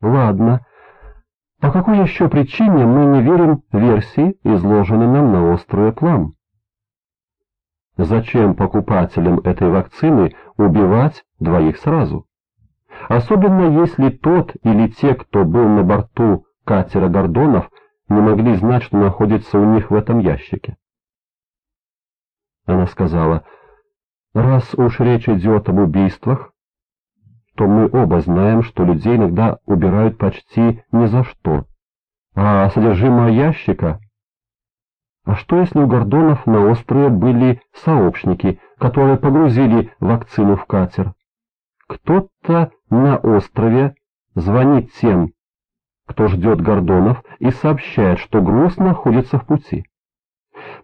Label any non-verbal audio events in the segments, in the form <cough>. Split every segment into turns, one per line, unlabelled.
Ладно. По какой еще причине мы не верим версии, изложенной нам на острове Плам? Зачем покупателям этой вакцины убивать двоих сразу? Особенно если тот или те, кто был на борту катера Гордонов, не могли знать, что находится у них в этом ящике. Она сказала, раз уж речь идет об убийствах, то мы оба знаем, что людей иногда убирают почти ни за что. А содержимое ящика... А что если у Гордонов на острове были сообщники, которые погрузили вакцину в катер? Кто-то на острове звонит тем, кто ждет Гордонов, и сообщает, что груз находится в пути.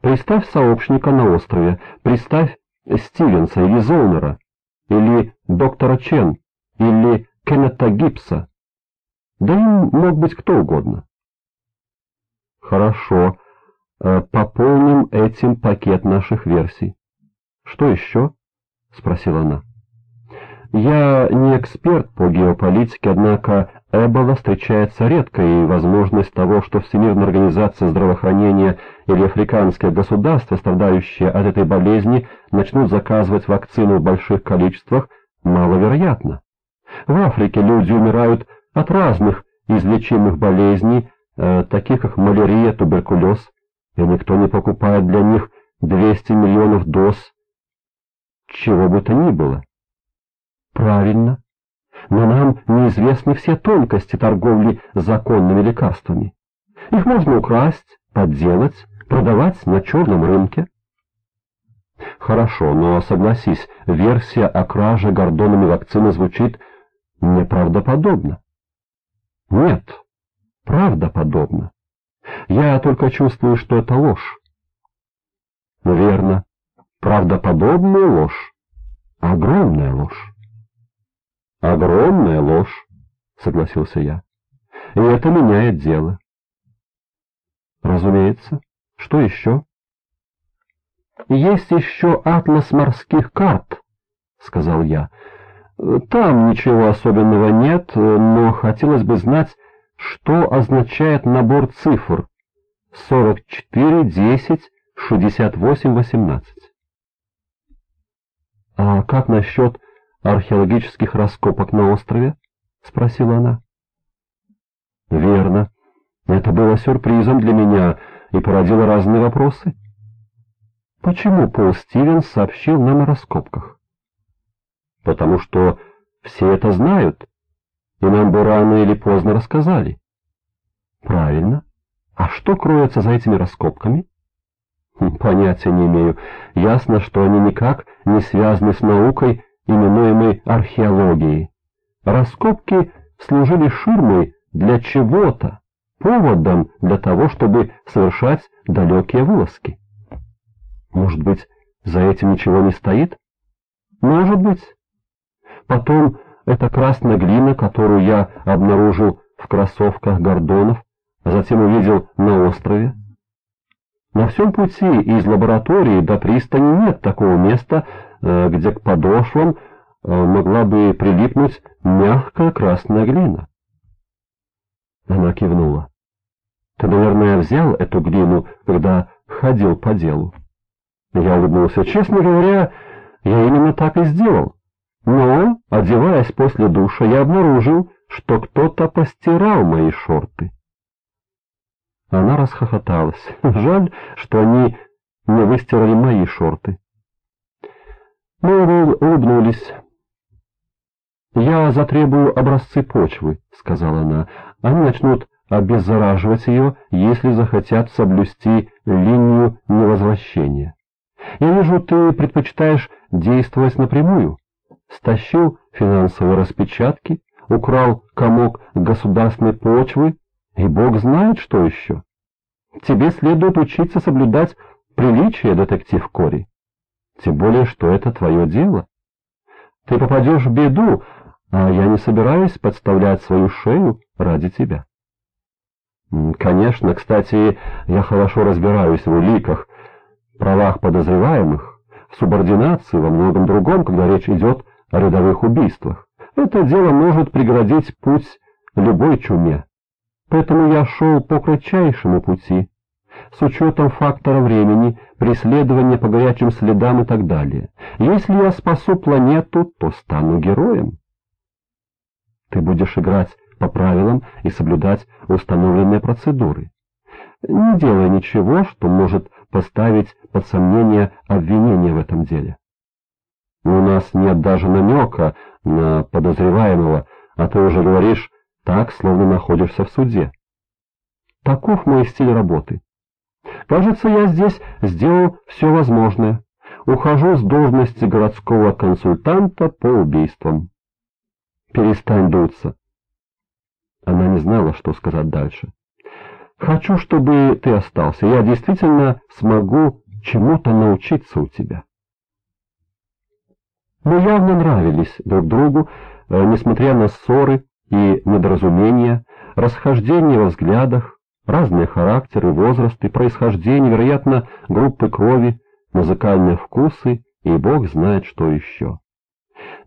Представь сообщника на острове, представь Стивенса или Золнера, или доктора Чен, или Кеннета Гибса. Да им мог быть кто угодно. Хорошо, э, пополним этим пакет наших версий. Что еще? Спросила она. Я не эксперт по геополитике, однако Эбола встречается редко, и возможность того, что Всемирная организация здравоохранения или африканские государства, страдающие от этой болезни, начнут заказывать вакцину в больших количествах, маловероятна. В Африке люди умирают от разных излечимых болезней, э, таких как малярия, туберкулез, и никто не покупает для них 200 миллионов доз чего бы то ни было. Правильно. Но нам неизвестны все тонкости торговли законными лекарствами. Их можно украсть, подделать, продавать на черном рынке. Хорошо, но согласись, версия о краже гордонами вакцины звучит неправдоподобно. Нет, правдоподобно. Я только чувствую, что это ложь. Верно, правдоподобная ложь, огромная ложь. Огромная ложь, согласился я. И это меняет дело. Разумеется. Что еще? Есть еще атлас морских карт, сказал я. Там ничего особенного нет, но хотелось бы знать, что означает набор цифр 44, 10, 68, 18. А как насчет археологических раскопок на острове? Спросила она. Верно. Это было сюрпризом для меня и породило разные вопросы. Почему Пол Стивенс сообщил нам о раскопках? Потому что все это знают, и нам бы рано или поздно рассказали. Правильно. А что кроется за этими раскопками? Хм, понятия не имею. Ясно, что они никак не связаны с наукой, именуемой археологией. Раскопки служили ширмой для чего-то, поводом для того, чтобы совершать далекие вылазки. Может быть, за этим ничего не стоит? Может быть. Потом эта красная глина, которую я обнаружил в кроссовках Гордонов, а затем увидел на острове. На всем пути из лаборатории до пристани нет такого места, э, где к подошвам э, могла бы прилипнуть мягкая красная глина. Она кивнула. «Ты, наверное, взял эту глину, когда ходил по делу?» Я улыбнулся. «Честно говоря, я именно так и сделал. Но, одеваясь после душа, я обнаружил, что кто-то постирал мои шорты. Она расхохоталась. <laughs> Жаль, что они не выстирали мои шорты. Мы улыбнулись. «Я затребую образцы почвы», — сказала она. «Они начнут обеззараживать ее, если захотят соблюсти линию невозвращения. Я вижу, ты предпочитаешь действовать напрямую» стащил финансовые распечатки, украл комок государственной почвы, и бог знает, что еще. Тебе следует учиться соблюдать приличие, детектив Кори. Тем более, что это твое дело. Ты попадешь в беду, а я не собираюсь подставлять свою шею ради тебя. Конечно, кстати, я хорошо разбираюсь в уликах, правах подозреваемых, в субординации, во многом другом, когда речь идет о рядовых убийствах. Это дело может преградить путь любой чуме. Поэтому я шел по кратчайшему пути, с учетом фактора времени, преследования по горячим следам и так далее. Если я спасу планету, то стану героем. Ты будешь играть по правилам и соблюдать установленные процедуры. Не делай ничего, что может поставить под сомнение обвинение в этом деле. У нас нет даже намека на подозреваемого, а ты уже говоришь так, словно находишься в суде. Таков мой стиль работы. Кажется, я здесь сделал все возможное. Ухожу с должности городского консультанта по убийствам. Перестань дуться. Она не знала, что сказать дальше. Хочу, чтобы ты остался. Я действительно смогу чему-то научиться у тебя. Мы явно нравились друг другу, э, несмотря на ссоры и недоразумения, расхождения во взглядах, разные характеры, возрасты, происхождение, вероятно, группы крови, музыкальные вкусы и бог знает что еще.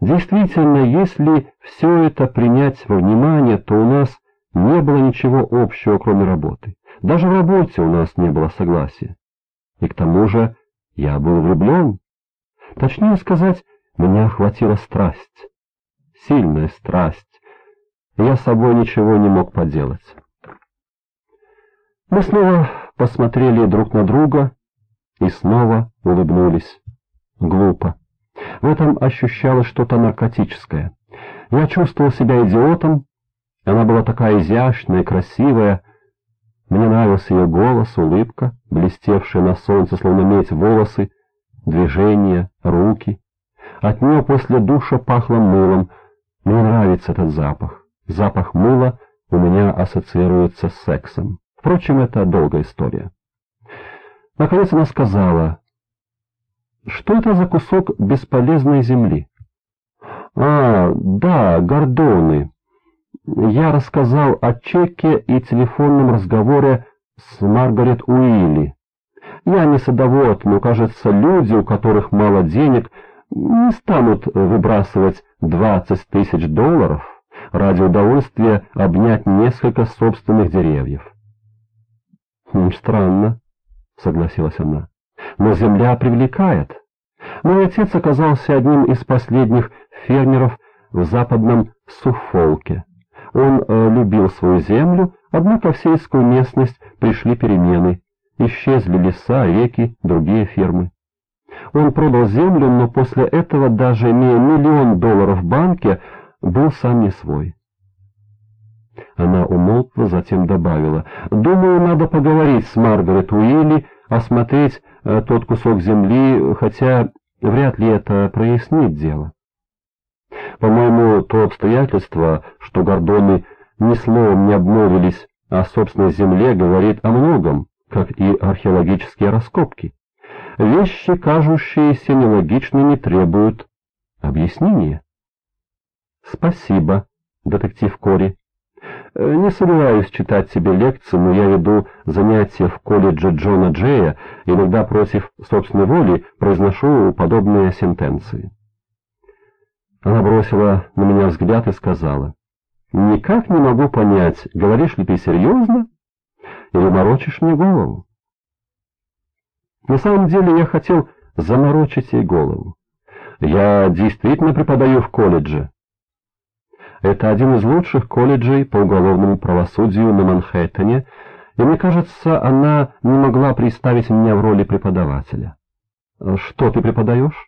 Действительно, если все это принять во внимание, то у нас не было ничего общего, кроме работы. Даже в работе у нас не было согласия. И к тому же я был влюблен. Точнее сказать, меня охватила страсть. Сильная страсть. Я с собой ничего не мог поделать. Мы снова посмотрели друг на друга и снова улыбнулись. Глупо. В этом ощущалось что-то наркотическое. Я чувствовал себя идиотом. Она была такая изящная, красивая. Мне нравился ее голос, улыбка, блестевшие на солнце, словно медь волосы, движения, руки. От нее после душа пахло мылом. Мне нравится этот запах. Запах мыла у меня ассоциируется с сексом. Впрочем, это долгая история. Наконец она сказала, что это за кусок бесполезной земли? А, да, гордоны. Я рассказал о чеке и телефонном разговоре с Маргарет Уилли. Я не садовод, но, кажется, люди, у которых мало денег, не станут выбрасывать 20 тысяч долларов ради удовольствия обнять несколько собственных деревьев. «Хм, «Странно», — согласилась она, — «но земля привлекает. Мой отец оказался одним из последних фермеров в западном Суффолке. Он э, любил свою землю, однако в сельскую местность пришли перемены. Исчезли леса, реки, другие фермы. Он продал землю, но после этого, даже имея миллион долларов в банке, был сам не свой. Она умолкла, затем добавила, «Думаю, надо поговорить с Маргарет Уилли, осмотреть э, тот кусок земли, хотя вряд ли это прояснит дело». По-моему, то обстоятельство, что Гордоны ни словом не обмолвились о собственной земле, говорит о многом, как и археологические раскопки. Вещи, кажущиеся нелогичными, требуют объяснения. Спасибо, детектив Кори. Э, не собираюсь читать тебе лекции, но я веду занятия в колледже Джона Джея, иногда против собственной воли произношу подобные сентенции. Она бросила на меня взгляд и сказала, «Никак не могу понять, говоришь ли ты серьезно или морочишь мне голову?» На самом деле я хотел заморочить ей голову. Я действительно преподаю в колледже. Это один из лучших колледжей по уголовному правосудию на Манхэттене, и мне кажется, она не могла представить меня в роли преподавателя. Что ты преподаешь?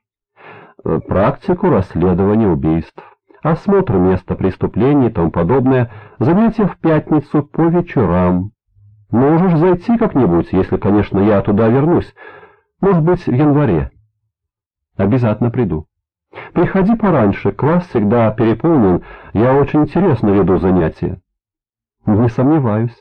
Практику расследования убийств, осмотр места преступлений и тому подобное, занятия в пятницу по вечерам. Можешь зайти как-нибудь, если, конечно, я туда вернусь. Может быть, в январе. Обязательно приду. Приходи пораньше, класс всегда переполнен, я очень интересно веду занятия. Не сомневаюсь.